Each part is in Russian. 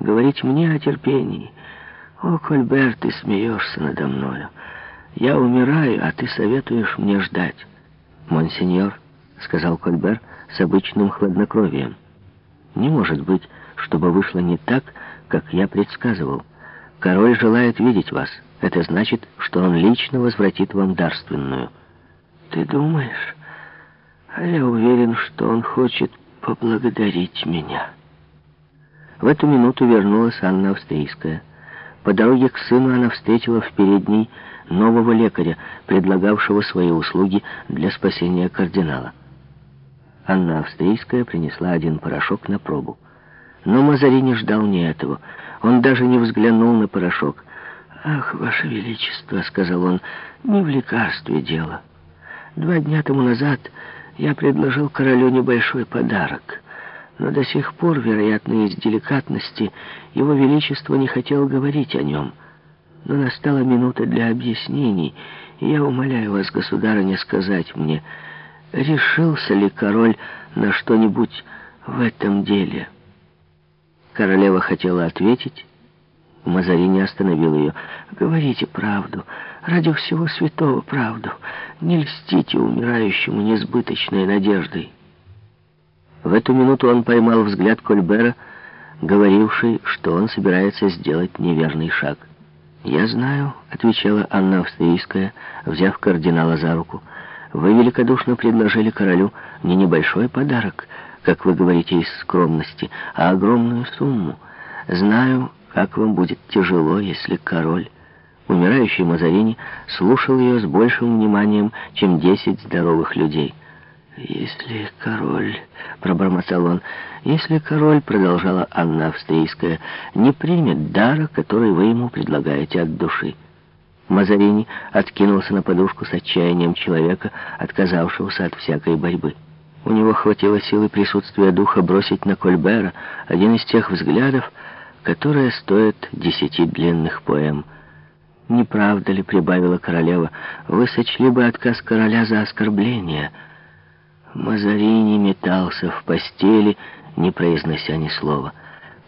говорить мне о терпении. О, Кольбер, ты смеешься надо мною. Я умираю, а ты советуешь мне ждать. Монсеньор, — сказал Кольбер с обычным хладнокровием, — не может быть, чтобы вышло не так, как я предсказывал. Король желает видеть вас. Это значит, что он лично возвратит вам дарственную. Ты думаешь? А я уверен, что он хочет поблагодарить меня. В эту минуту вернулась Анна Австрийская. По дороге к сыну она встретила в передней нового лекаря, предлагавшего свои услуги для спасения кардинала. Анна Австрийская принесла один порошок на пробу. Но Мазарини ждал не этого. Он даже не взглянул на порошок. «Ах, Ваше Величество», — сказал он, — «не в лекарстве дело. Два дня тому назад я предложил королю небольшой подарок» но до сих пор, вероятно, из деликатности, его величество не хотел говорить о нем. Но настала минута для объяснений, и я умоляю вас, государыня, сказать мне, решился ли король на что-нибудь в этом деле?» Королева хотела ответить, Мазарини остановил ее. «Говорите правду, ради всего святого правду. Не льстите умирающему несбыточной надеждой». В эту минуту он поймал взгляд Кольбера, говоривший, что он собирается сделать неверный шаг. «Я знаю», — отвечала Анна Австрийская, взяв кардинала за руку, «вы великодушно предложили королю не небольшой подарок, как вы говорите из скромности, а огромную сумму. Знаю, как вам будет тяжело, если король...» Умирающий Мазарини слушал ее с большим вниманием, чем десять здоровых людей — «Если король...» — пробормотал он. «Если король, — продолжала Анна Австрийская, — не примет дара, который вы ему предлагаете от души». Мазарини откинулся на подушку с отчаянием человека, отказавшегося от всякой борьбы. У него хватило силы присутствия духа бросить на Кольбера один из тех взглядов, которые стоят десяти длинных поэм. «Не правда ли, — прибавила королева, — вы сочли бы отказ короля за оскорбление?» Мазарини метался в постели, не произнося ни слова.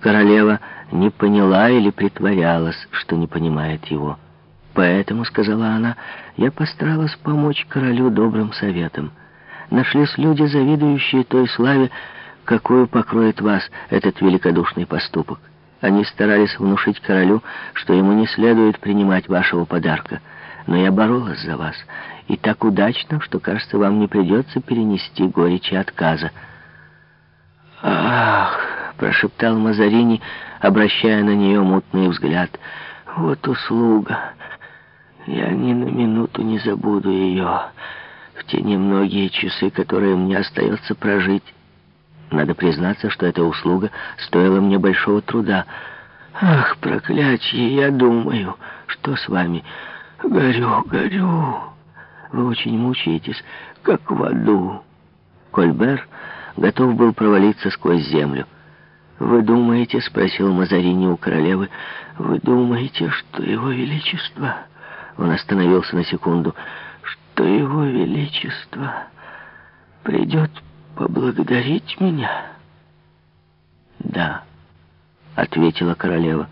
Королева не поняла или притворялась, что не понимает его. «Поэтому, — сказала она, — я постаралась помочь королю добрым советом. Нашлись люди, завидующие той славе, какую покроет вас этот великодушный поступок. Они старались внушить королю, что ему не следует принимать вашего подарка. Но я боролась за вас, и так удачно, что, кажется, вам не придется перенести горечи отказа. «Ах!» — прошептал Мазарини, обращая на нее мутный взгляд. «Вот услуга! Я ни на минуту не забуду ее в те немногие часы, которые мне остается прожить. Надо признаться, что эта услуга стоила мне большого труда. Ах, проклятье, я думаю, что с вами? Горю, горю!» Вы очень мучаетесь, как в аду. Кольбер готов был провалиться сквозь землю. «Вы думаете, — спросил Мазарини у королевы, — вы думаете, что его величество...» Он остановился на секунду. «Что его величество придет поблагодарить меня?» «Да», — ответила королева.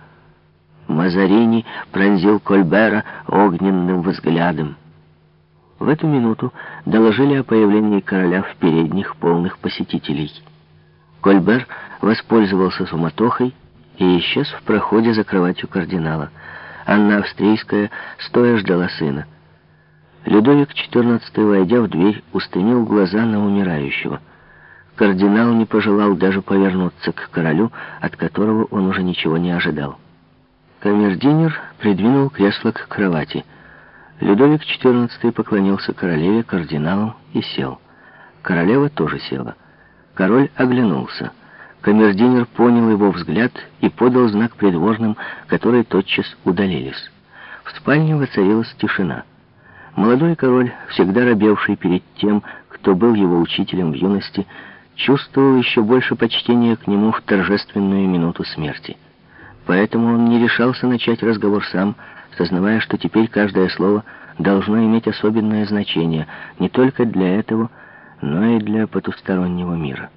Мазарини пронзил Кольбера огненным взглядом. В эту минуту доложили о появлении короля в передних полных посетителей. Кольбер воспользовался суматохой и исчез в проходе за кроватью кардинала. Анна Австрийская стоя ждала сына. Людовик XIV, войдя в дверь, устремил глаза на умирающего. Кардинал не пожелал даже повернуться к королю, от которого он уже ничего не ожидал. Камердинер придвинул кресло к кровати — Людовик XIV поклонился королеве, кардиналу и сел. Королева тоже села. Король оглянулся. Камердинер понял его взгляд и подал знак придворным, которые тотчас удалились. В спальне воцарилась тишина. Молодой король, всегда робевший перед тем, кто был его учителем в юности, чувствовал еще больше почтения к нему в торжественную минуту смерти. Поэтому он не решался начать разговор сам, сознавая, что теперь каждое слово должно иметь особенное значение не только для этого, но и для потустороннего мира.